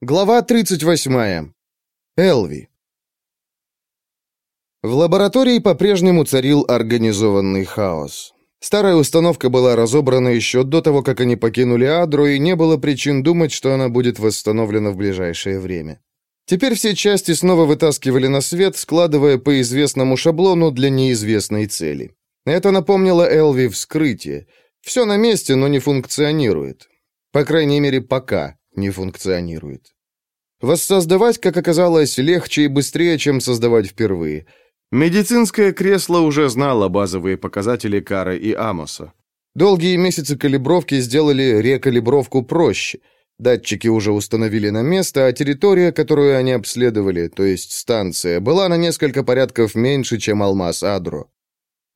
Глава 38. Элви. В лаборатории по-прежнему царил организованный хаос. Старая установка была разобрана еще до того, как они покинули Адру, и не было причин думать, что она будет восстановлена в ближайшее время. Теперь все части снова вытаскивали на свет, складывая по известному шаблону для неизвестной цели. Это напомнило Элви вскрытие. Все на месте, но не функционирует. По крайней мере, пока не функционирует. Воссоздавать, как оказалось, легче и быстрее, чем создавать впервые. Медицинское кресло уже знало базовые показатели Кары и Амоса. Долгие месяцы калибровки сделали рекалибровку проще. Датчики уже установили на место, а территория, которую они обследовали, то есть станция, была на несколько порядков меньше, чем Алмаз Адро.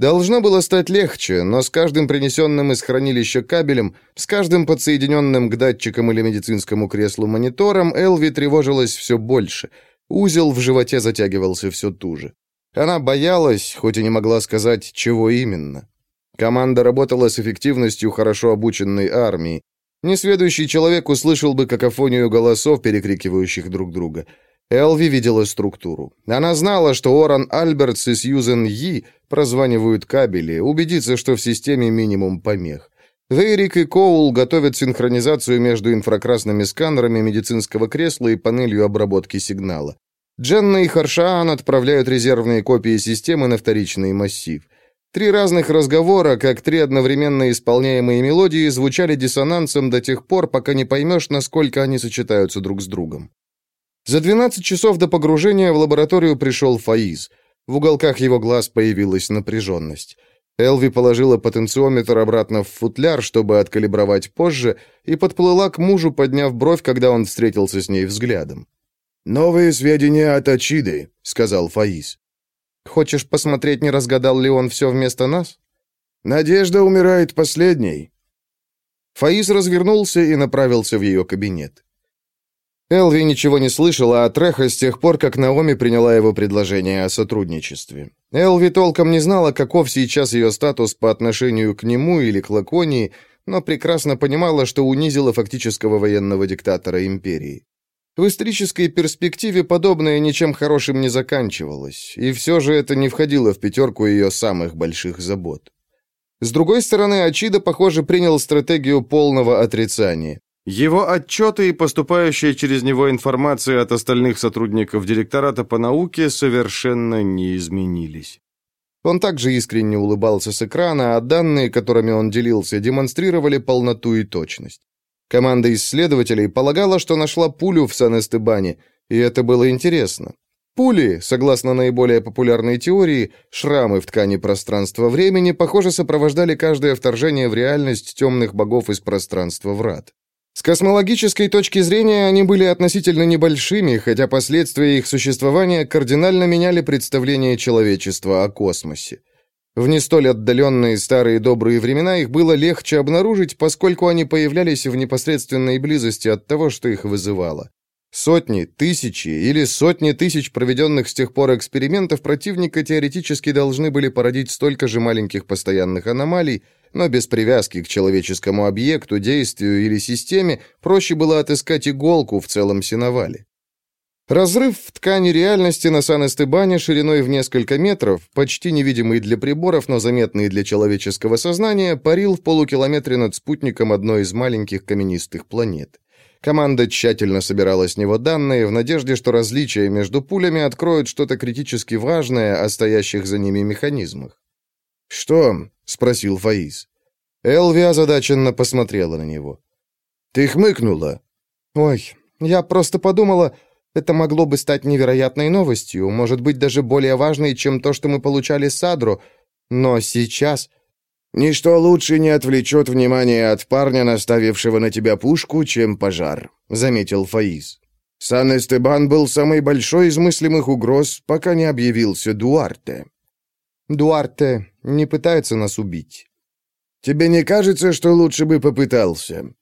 Должно было стать легче, но с каждым принесенным из хранилища кабелем, с каждым подсоединенным к датчикам или медицинскому креслу монитором, Элви тревожилась все больше. Узел в животе затягивался все туже. Она боялась, хоть и не могла сказать, чего именно. Команда работала с эффективностью хорошо обученной армии. Несведущий человек услышал бы какофонию голосов, перекрикивающих друг друга. Элви видела структуру. Она знала, что Оран Альбертс и Сьюзен Йи прозванивают кабели, убедиться, что в системе минимум помех. Вейрик и Коул готовят синхронизацию между инфракрасными сканерами медицинского кресла и панелью обработки сигнала. Дженна и Харшаан отправляют резервные копии системы на вторичный массив. Три разных разговора, как три одновременно исполняемые мелодии, звучали диссонансом до тех пор, пока не поймешь, насколько они сочетаются друг с другом. За 12 часов до погружения в лабораторию пришел Фаиз. В уголках его глаз появилась напряженность. Элви положила потенциометр обратно в футляр, чтобы откалибровать позже, и подплыла к мужу, подняв бровь, когда он встретился с ней взглядом. «Новые сведения от Ачиды», — сказал Фаиз. «Хочешь посмотреть, не разгадал ли он все вместо нас?» «Надежда умирает последней». Фаиз развернулся и направился в ее кабинет. Элви ничего не слышала от Реха с тех пор, как Наоми приняла его предложение о сотрудничестве. Элви толком не знала, каков сейчас ее статус по отношению к нему или к Лаконии, но прекрасно понимала, что унизила фактического военного диктатора империи. В исторической перспективе подобное ничем хорошим не заканчивалось, и все же это не входило в пятерку ее самых больших забот. С другой стороны, Ачида, похоже, принял стратегию полного отрицания. Его отчеты и поступающая через него информация от остальных сотрудников директората по науке совершенно не изменились. Он также искренне улыбался с экрана, а данные, которыми он делился, демонстрировали полноту и точность. Команда исследователей полагала, что нашла пулю в Сан-Эстебане, и это было интересно. Пули, согласно наиболее популярной теории, шрамы в ткани пространства-времени, похоже, сопровождали каждое вторжение в реальность темных богов из пространства врат. С космологической точки зрения они были относительно небольшими, хотя последствия их существования кардинально меняли представление человечества о космосе. В не столь отдаленные старые добрые времена их было легче обнаружить, поскольку они появлялись в непосредственной близости от того, что их вызывало. Сотни, тысячи или сотни тысяч проведенных с тех пор экспериментов противника теоретически должны были породить столько же маленьких постоянных аномалий, но без привязки к человеческому объекту, действию или системе проще было отыскать иголку в целом синовале. Разрыв в ткани реальности на Сан-Эстебане шириной в несколько метров, почти невидимый для приборов, но заметный для человеческого сознания, парил в полукилометре над спутником одной из маленьких каменистых планет. Команда тщательно собирала с него данные в надежде, что различия между пулями откроют что-то критически важное о стоящих за ними механизмах. «Что?» — спросил Фаиз. Элви озадаченно посмотрела на него. «Ты хмыкнула?» «Ой, я просто подумала, это могло бы стать невероятной новостью, может быть, даже более важной, чем то, что мы получали с Адро. Но сейчас...» «Ничто лучше не отвлечет внимание от парня, наставившего на тебя пушку, чем пожар», — заметил Фаиз. «Сан-Эстебан был самой большой из мыслимых угроз, пока не объявился Дуарте». «Дуарте не пытается нас убить». «Тебе не кажется, что лучше бы попытался?»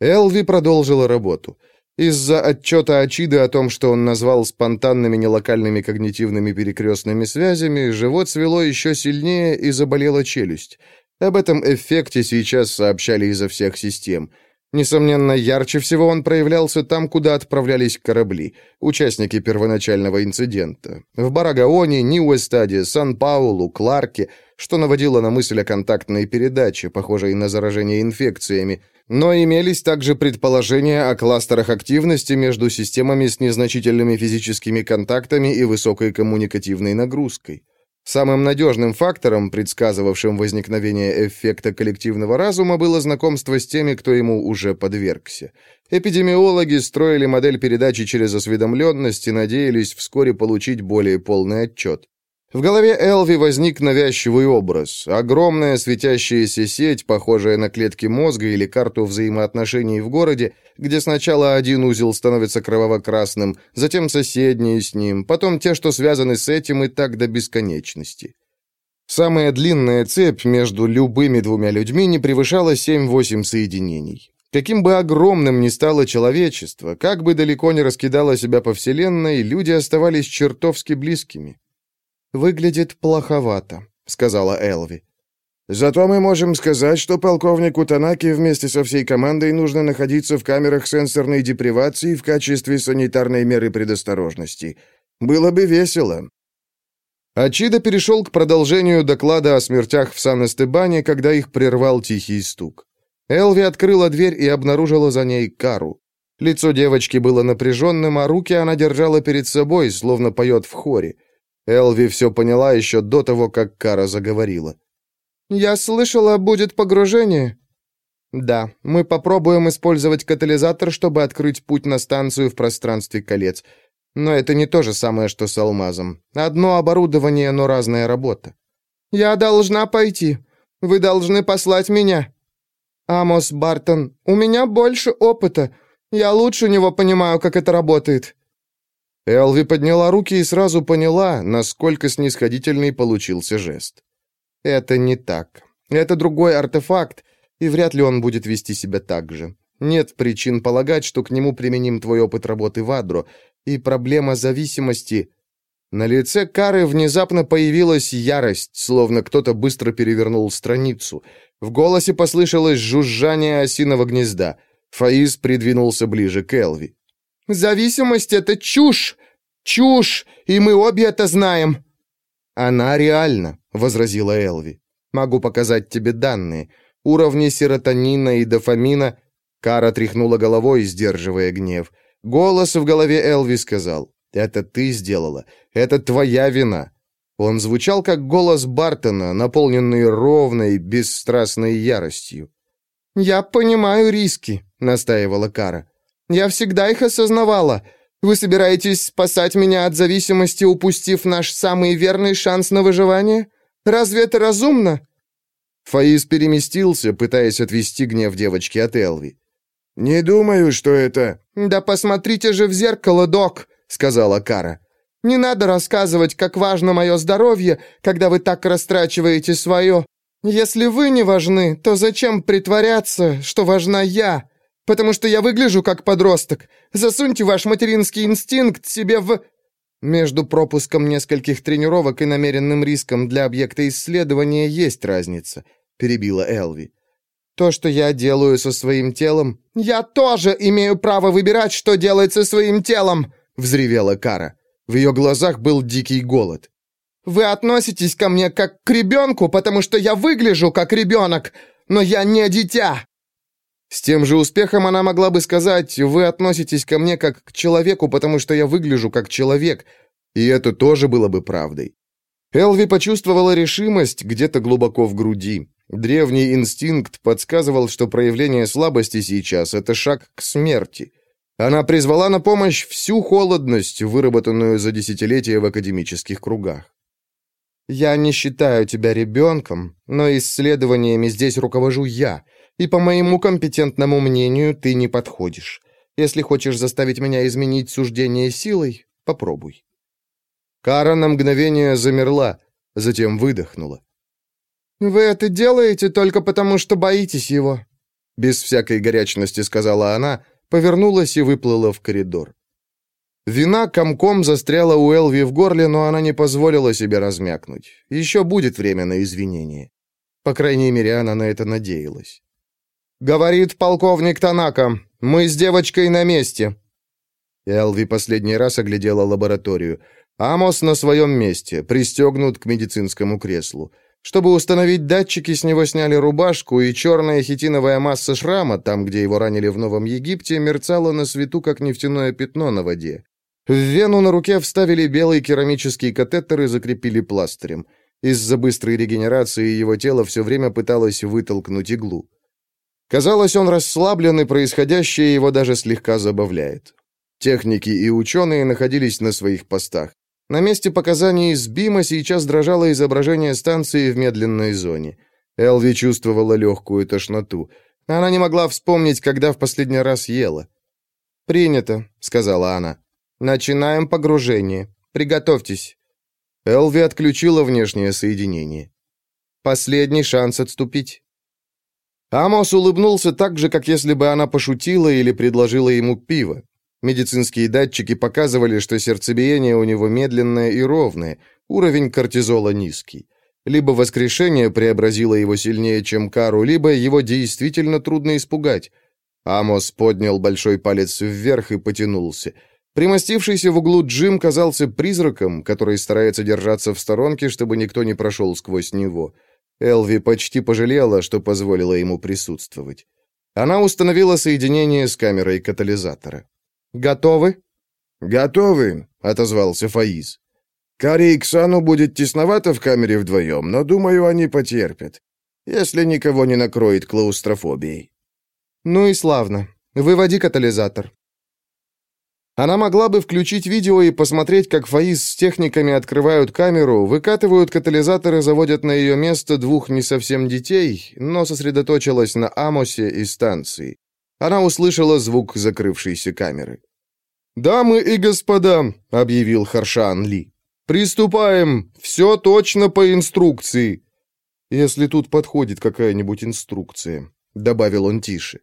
Элви продолжила работу. Из-за отчета Ачиды о том, что он назвал спонтанными нелокальными когнитивными перекрестными связями, живот свело еще сильнее и заболела челюсть. Об этом эффекте сейчас сообщали изо всех систем. Несомненно, ярче всего он проявлялся там, куда отправлялись корабли, участники первоначального инцидента. В Барагаоне, Ньюэстаде, Сан-Паулу, Кларке, что наводило на мысль о контактной передаче, похожей на заражение инфекциями, но имелись также предположения о кластерах активности между системами с незначительными физическими контактами и высокой коммуникативной нагрузкой. Самым надежным фактором, предсказывавшим возникновение эффекта коллективного разума, было знакомство с теми, кто ему уже подвергся. Эпидемиологи строили модель передачи через осведомленность и надеялись вскоре получить более полный отчет. В голове Элви возник навязчивый образ. Огромная светящаяся сеть, похожая на клетки мозга или карту взаимоотношений в городе, где сначала один узел становится кроваво-красным, затем соседние с ним, потом те, что связаны с этим, и так до бесконечности. Самая длинная цепь между любыми двумя людьми не превышала 7-8 соединений. Каким бы огромным ни стало человечество, как бы далеко не раскидало себя по Вселенной, люди оставались чертовски близкими. «Выглядит плоховато», — сказала Элви. «Зато мы можем сказать, что полковнику Танаки вместе со всей командой нужно находиться в камерах сенсорной депривации в качестве санитарной меры предосторожности. Было бы весело». Ачида перешел к продолжению доклада о смертях в Сан-Эстебане, когда их прервал тихий стук. Элви открыла дверь и обнаружила за ней Кару. Лицо девочки было напряженным, а руки она держала перед собой, словно поет в хоре. Элви все поняла еще до того, как Кара заговорила. «Я слышала, будет погружение». «Да, мы попробуем использовать катализатор, чтобы открыть путь на станцию в пространстве колец. Но это не то же самое, что с алмазом. Одно оборудование, но разная работа». «Я должна пойти. Вы должны послать меня». «Амос Бартон, у меня больше опыта. Я лучше него понимаю, как это работает». Элви подняла руки и сразу поняла, насколько снисходительный получился жест. «Это не так. Это другой артефакт, и вряд ли он будет вести себя так же. Нет причин полагать, что к нему применим твой опыт работы в Адро, и проблема зависимости...» На лице Кары внезапно появилась ярость, словно кто-то быстро перевернул страницу. В голосе послышалось жужжание осиного гнезда. Фаиз придвинулся ближе к Элви. Зависимость — это чушь! Чушь! И мы обе это знаем!» «Она реальна», — возразила Элви. «Могу показать тебе данные. Уровни серотонина и дофамина...» Кара тряхнула головой, сдерживая гнев. Голос в голове Элви сказал. «Это ты сделала. Это твоя вина». Он звучал, как голос Бартона, наполненный ровной, бесстрастной яростью. «Я понимаю риски», — настаивала Кара. Я всегда их осознавала. Вы собираетесь спасать меня от зависимости, упустив наш самый верный шанс на выживание? Разве это разумно?» Фаис переместился, пытаясь отвести гнев девочки от Элви. «Не думаю, что это...» «Да посмотрите же в зеркало, док», — сказала Кара. «Не надо рассказывать, как важно мое здоровье, когда вы так растрачиваете свое. Если вы не важны, то зачем притворяться, что важна я? Потому что я выгляжу как подросток. Засуньте ваш материнский инстинкт себе в...» Между пропуском нескольких тренировок и намеренным риском для объекта исследования есть разница, перебила Элви. То, что я делаю со своим телом... «Я тоже имею право выбирать, что делать со своим телом!» — взревела Кара. В ее глазах был дикий голод. «Вы относитесь ко мне как к ребенку, потому что я выгляжу как ребенок, но я не дитя!» С тем же успехом она могла бы сказать, вы относитесь ко мне как к человеку, потому что я выгляжу как человек, и это тоже было бы правдой. Элви почувствовала решимость где-то глубоко в груди. Древний инстинкт подсказывал, что проявление слабости сейчас — это шаг к смерти. Она призвала на помощь всю холодность, выработанную за десятилетия в академических кругах. «Я не считаю тебя ребенком, но исследованиями здесь руковожу я», и по моему компетентному мнению ты не подходишь. Если хочешь заставить меня изменить суждение силой, попробуй». Кара на мгновение замерла, затем выдохнула. «Вы это делаете только потому, что боитесь его», без всякой горячности сказала она, повернулась и выплыла в коридор. Вина комком застряла у Элви в горле, но она не позволила себе размякнуть. Еще будет время на извинение. По крайней мере, она на это надеялась. «Говорит полковник Танака. Мы с девочкой на месте». Элви последний раз оглядела лабораторию. Амос на своем месте, пристегнут к медицинскому креслу. Чтобы установить датчики, с него сняли рубашку, и черная хитиновая масса шрама, там, где его ранили в Новом Египте, мерцала на свету, как нефтяное пятно на воде. В вену на руке вставили белый керамический катетер и закрепили пластырем. Из-за быстрой регенерации его тело все время пыталось вытолкнуть иглу. Казалось, он расслаблен, и происходящее его даже слегка забавляет. Техники и ученые находились на своих постах. На месте показаний из БИМа сейчас дрожало изображение станции в медленной зоне. Элви чувствовала легкую тошноту. Она не могла вспомнить, когда в последний раз ела. «Принято», — сказала она. «Начинаем погружение. Приготовьтесь». Элви отключила внешнее соединение. «Последний шанс отступить». Амос улыбнулся так же, как если бы она пошутила или предложила ему пиво. Медицинские датчики показывали, что сердцебиение у него медленное и ровное, уровень кортизола низкий. Либо воскрешение преобразило его сильнее, чем кару, либо его действительно трудно испугать. Амос поднял большой палец вверх и потянулся. Примостившийся в углу Джим казался призраком, который старается держаться в сторонке, чтобы никто не прошел сквозь него. Элви почти пожалела, что позволила ему присутствовать. Она установила соединение с камерой катализатора. «Готовы?» «Готовы», — отозвался Фаиз. «Кари и Ксану будет тесновато в камере вдвоем, но, думаю, они потерпят, если никого не накроет клаустрофобией». «Ну и славно. Выводи катализатор». Она могла бы включить видео и посмотреть, как Фаиз с техниками открывают камеру, выкатывают катализатор и заводят на ее место двух не совсем детей, но сосредоточилась на Амосе и станции. Она услышала звук закрывшейся камеры. «Дамы и господа», — объявил Харшан Ли, — «приступаем. Все точно по инструкции». «Если тут подходит какая-нибудь инструкция», — добавил он тише.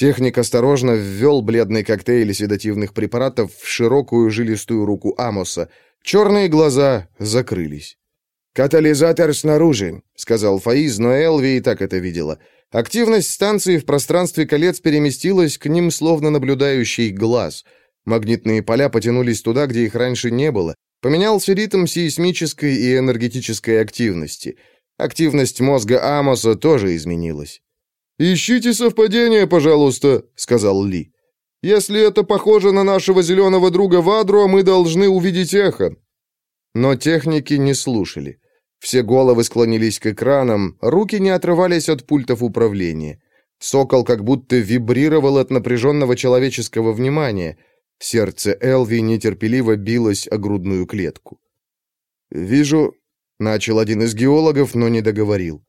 Техник осторожно ввел бледный коктейль седативных препаратов в широкую жилистую руку Амоса. Черные глаза закрылись. «Катализатор снаружи», — сказал Фаиз, но Элви и так это видела. Активность станции в пространстве колец переместилась к ним, словно наблюдающий глаз. Магнитные поля потянулись туда, где их раньше не было. Поменялся ритм сейсмической и энергетической активности. Активность мозга Амоса тоже изменилась. «Ищите совпадение, пожалуйста», — сказал Ли. «Если это похоже на нашего зеленого друга Вадро, мы должны увидеть эхо». Но техники не слушали. Все головы склонились к экранам, руки не отрывались от пультов управления. Сокол как будто вибрировал от напряженного человеческого внимания. Сердце Элви нетерпеливо билось о грудную клетку. «Вижу...» — начал один из геологов, но не договорил.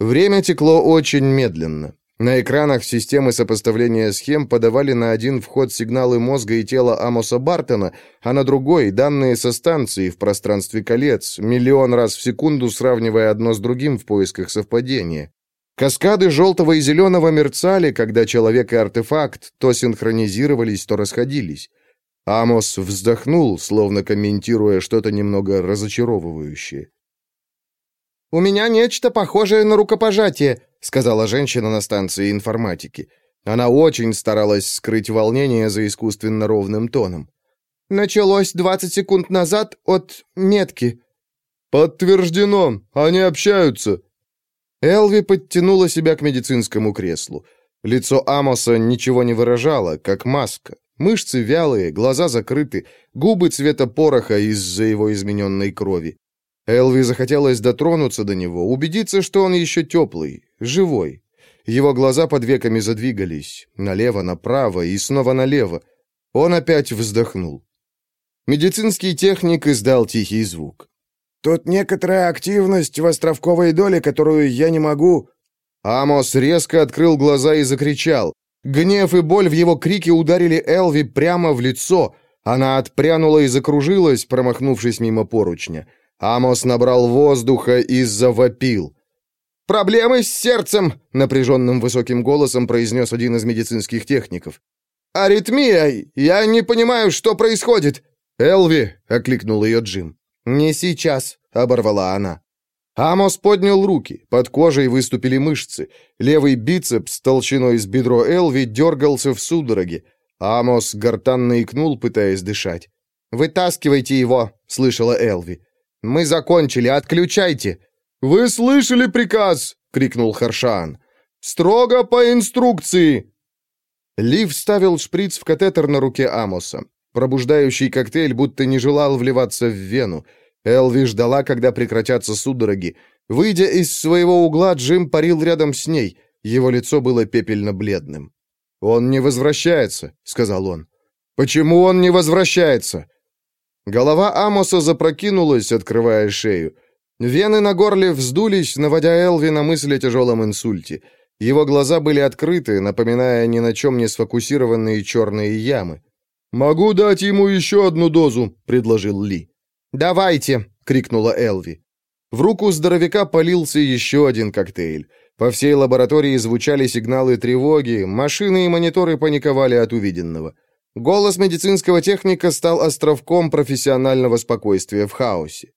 Время текло очень медленно. На экранах системы сопоставления схем подавали на один вход сигналы мозга и тела Амоса Бартона, а на другой — данные со станции в пространстве колец, миллион раз в секунду сравнивая одно с другим в поисках совпадения. Каскады желтого и зеленого мерцали, когда человек и артефакт то синхронизировались, то расходились. Амос вздохнул, словно комментируя что-то немного разочаровывающее. «У меня нечто похожее на рукопожатие», — сказала женщина на станции информатики. Она очень старалась скрыть волнение за искусственно ровным тоном. «Началось 20 секунд назад от метки». «Подтверждено. Они общаются». Элви подтянула себя к медицинскому креслу. Лицо Амоса ничего не выражало, как маска. Мышцы вялые, глаза закрыты, губы цвета пороха из-за его измененной крови. Элви захотелось дотронуться до него, убедиться, что он еще теплый, живой. Его глаза под веками задвигались, налево, направо и снова налево. Он опять вздохнул. Медицинский техник издал тихий звук. «Тут некоторая активность в островковой доле, которую я не могу...» Амос резко открыл глаза и закричал. Гнев и боль в его крике ударили Элви прямо в лицо. Она отпрянула и закружилась, промахнувшись мимо поручня. Амос набрал воздуха и завопил. «Проблемы с сердцем!» — напряженным высоким голосом произнес один из медицинских техников. «Аритмия! Я не понимаю, что происходит!» «Элви!» — окликнул ее Джим. «Не сейчас!» — оборвала она. Амос поднял руки, под кожей выступили мышцы. Левый бицепс толщиной с бедро Элви дергался в судороге. Амос гортанно икнул, пытаясь дышать. «Вытаскивайте его!» — слышала Элви. «Мы закончили, отключайте!» «Вы слышали приказ?» — крикнул Харшан. «Строго по инструкции!» Ли вставил шприц в катетер на руке Амоса. Пробуждающий коктейль будто не желал вливаться в вену. Элви ждала, когда прекратятся судороги. Выйдя из своего угла, Джим парил рядом с ней. Его лицо было пепельно-бледным. «Он не возвращается», — сказал он. «Почему он не возвращается?» Голова Амоса запрокинулась, открывая шею. Вены на горле вздулись, наводя Элви на мысль о тяжелом инсульте. Его глаза были открыты, напоминая ни на чем не сфокусированные черные ямы. «Могу дать ему еще одну дозу», — предложил Ли. «Давайте!» — крикнула Элви. В руку здоровяка полился еще один коктейль. По всей лаборатории звучали сигналы тревоги, машины и мониторы паниковали от увиденного. Голос медицинского техника стал островком профессионального спокойствия в хаосе.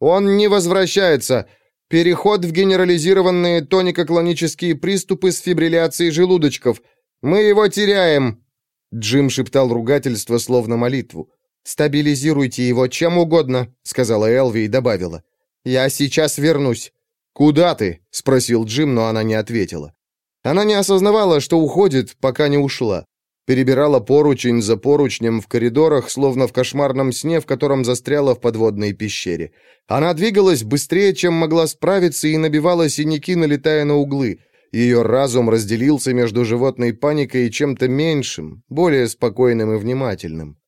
«Он не возвращается! Переход в генерализированные тонико-клонические приступы с фибрилляцией желудочков! Мы его теряем!» Джим шептал ругательство, словно молитву. «Стабилизируйте его чем угодно», — сказала Элви и добавила. «Я сейчас вернусь». «Куда ты?» — спросил Джим, но она не ответила. Она не осознавала, что уходит, пока не ушла. Перебирала поручень за поручнем в коридорах, словно в кошмарном сне, в котором застряла в подводной пещере. Она двигалась быстрее, чем могла справиться, и набивала синяки, налетая на углы. Ее разум разделился между животной паникой и чем-то меньшим, более спокойным и внимательным.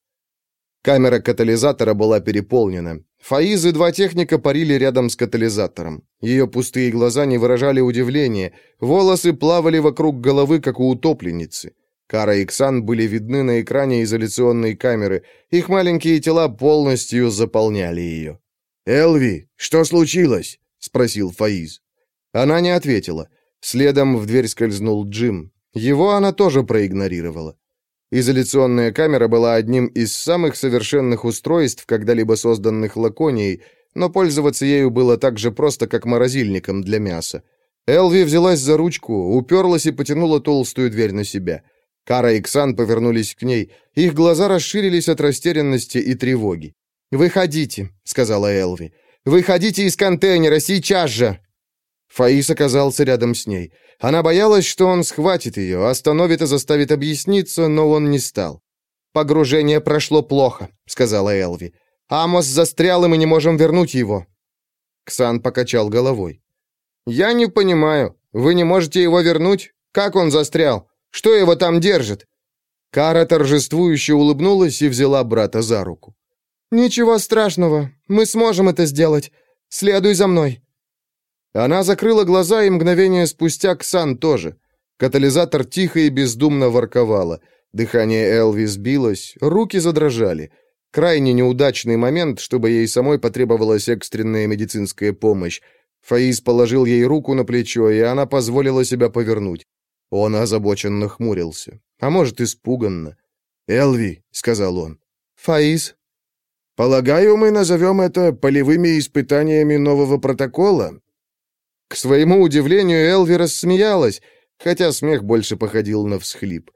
Камера катализатора была переполнена. Фаиз и два техника парили рядом с катализатором. Ее пустые глаза не выражали удивления, волосы плавали вокруг головы, как у утопленницы. Кара и Ксан были видны на экране изоляционной камеры, их маленькие тела полностью заполняли ее. «Элви, что случилось?» — спросил Фаиз. Она не ответила. Следом в дверь скользнул Джим. Его она тоже проигнорировала. Изоляционная камера была одним из самых совершенных устройств, когда-либо созданных Лаконией, но пользоваться ею было так же просто, как морозильником для мяса. Элви взялась за ручку, уперлась и потянула толстую дверь на себя. Кара и Ксан повернулись к ней. Их глаза расширились от растерянности и тревоги. «Выходите», — сказала Элви. «Выходите из контейнера, сейчас же!» Фаис оказался рядом с ней. Она боялась, что он схватит ее, остановит и заставит объясниться, но он не стал. «Погружение прошло плохо», — сказала Элви. «Амос застрял, и мы не можем вернуть его». Ксан покачал головой. «Я не понимаю. Вы не можете его вернуть? Как он застрял? Что его там держит?» Кара торжествующе улыбнулась и взяла брата за руку. «Ничего страшного. Мы сможем это сделать. Следуй за мной». Она закрыла глаза, и мгновение спустя Ксан тоже. Катализатор тихо и бездумно ворковало. Дыхание Элви сбилось, руки задрожали. Крайне неудачный момент, чтобы ей самой потребовалась экстренная медицинская помощь. Фаис положил ей руку на плечо, и она позволила себя повернуть. Он озабоченно хмурился. А может, испуганно. «Элви», — сказал он. «Фаис». «Полагаю, мы назовем это полевыми испытаниями нового протокола?» К своему удивлению, Элви рассмеялась, хотя смех больше походил на всхлип.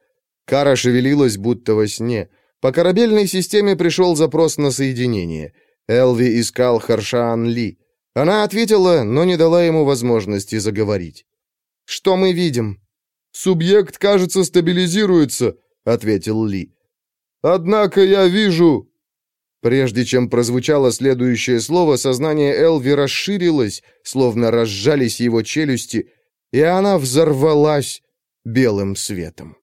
Кара шевелилась, будто во сне. По корабельной системе пришел запрос на соединение. Элви искал Харшаан Ли. Она ответила, но не дала ему возможности заговорить. «Что мы видим?» «Субъект, кажется, стабилизируется», — ответил Ли. «Однако я вижу...» Прежде чем прозвучало следующее слово, сознание Элви расширилось, словно разжались его челюсти, и она взорвалась белым светом.